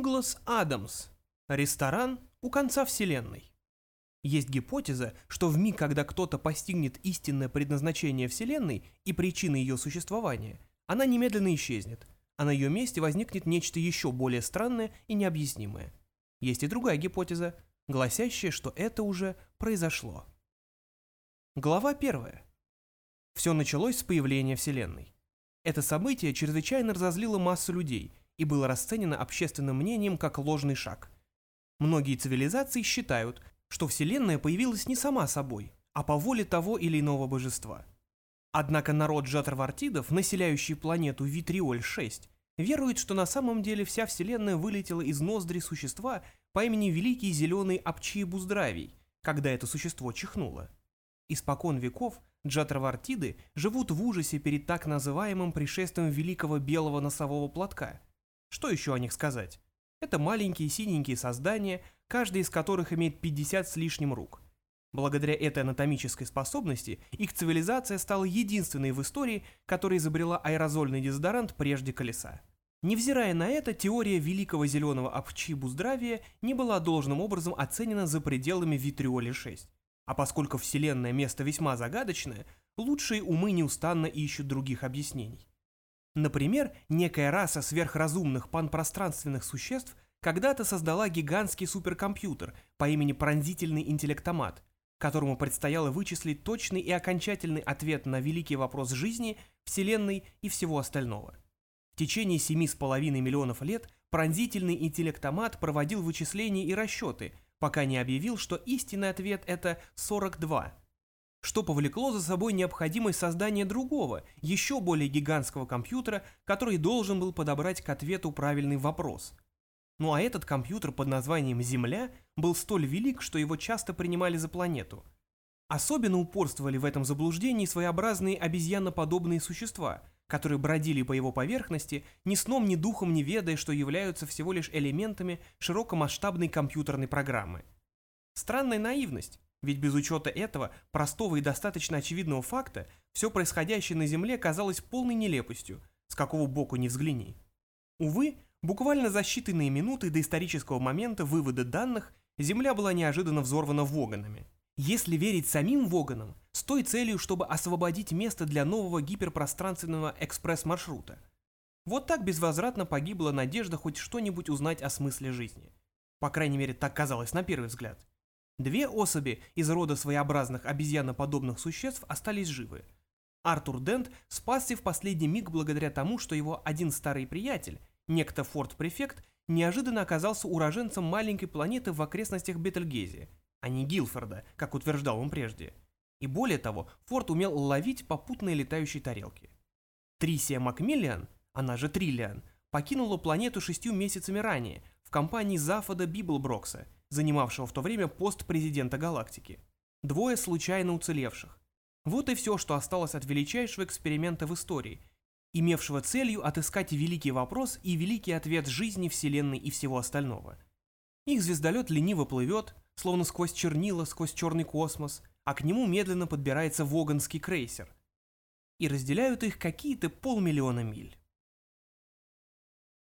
Дуглас Адамс. Ресторан у конца Вселенной. Есть гипотеза, что в миг, когда кто-то постигнет истинное предназначение Вселенной и причины ее существования, она немедленно исчезнет, а на ее месте возникнет нечто еще более странное и необъяснимое. Есть и другая гипотеза, гласящая, что это уже произошло. Глава первая. Все началось с появления Вселенной. Это событие чрезвычайно разозлило массу людей и было расценено общественным мнением как ложный шаг. Многие цивилизации считают, что Вселенная появилась не сама собой, а по воле того или иного божества. Однако народ джатарвартидов, населяющий планету Витриоль-6, верует, что на самом деле вся Вселенная вылетела из ноздри существа по имени Великий Зеленый Апчи Буздравий, когда это существо чихнуло. Испокон веков джатарвартиды живут в ужасе перед так называемым пришествием великого белого носового платка. Что еще о них сказать? Это маленькие синенькие создания, каждый из которых имеет 50 с лишним рук. Благодаря этой анатомической способности их цивилизация стала единственной в истории, которая изобрела аэрозольный дезодорант прежде колеса. Невзирая на это, теория великого зеленого апчи-буздравия не была должным образом оценена за пределами Витриоли-6. А поскольку Вселенная место весьма загадочное, лучшие умы неустанно ищут других объяснений. Например, некая раса сверхразумных панпространственных существ когда-то создала гигантский суперкомпьютер по имени пронзительный интеллектомат, которому предстояло вычислить точный и окончательный ответ на великий вопрос жизни, Вселенной и всего остального. В течение семи с половиной миллионов лет пронзительный интеллектомат проводил вычисления и расчеты, пока не объявил, что истинный ответ это 42, что повлекло за собой необходимость создания другого, еще более гигантского компьютера, который должен был подобрать к ответу правильный вопрос. Ну а этот компьютер под названием Земля был столь велик, что его часто принимали за планету. Особенно упорствовали в этом заблуждении своеобразные обезьяноподобные существа, которые бродили по его поверхности, ни сном, ни духом не ведая, что являются всего лишь элементами широкомасштабной компьютерной программы. Странная наивность, ведь без учета этого простого и достаточно очевидного факта, все происходящее на Земле казалось полной нелепостью, с какого боку ни взгляни. Увы, буквально за считанные минуты до исторического момента вывода данных Земля была неожиданно взорвана Воганами. Если верить самим Воганам, с той целью, чтобы освободить место для нового гиперпространственного экспресс-маршрута. Вот так безвозвратно погибла надежда хоть что-нибудь узнать о смысле жизни. По крайней мере, так казалось на первый взгляд. Две особи из рода своеобразных обезьяноподобных существ остались живы. Артур Дент спасся в последний миг благодаря тому, что его один старый приятель, некто Форд-префект, неожиданно оказался уроженцем маленькой планеты в окрестностях Бетельгези, а не Гилфорда, как утверждал он прежде. И более того, Форд умел ловить попутные летающие тарелки. Трисия Макмиллиан, она же Триллиан, покинула планету шестью месяцами ранее в компании Зафода Библброкса – занимавшего в то время пост президента галактики. Двое случайно уцелевших. Вот и все, что осталось от величайшего эксперимента в истории, имевшего целью отыскать великий вопрос и великий ответ жизни, Вселенной и всего остального. Их звездолет лениво плывет, словно сквозь чернила, сквозь черный космос, а к нему медленно подбирается Воганский крейсер. И разделяют их какие-то полмиллиона миль.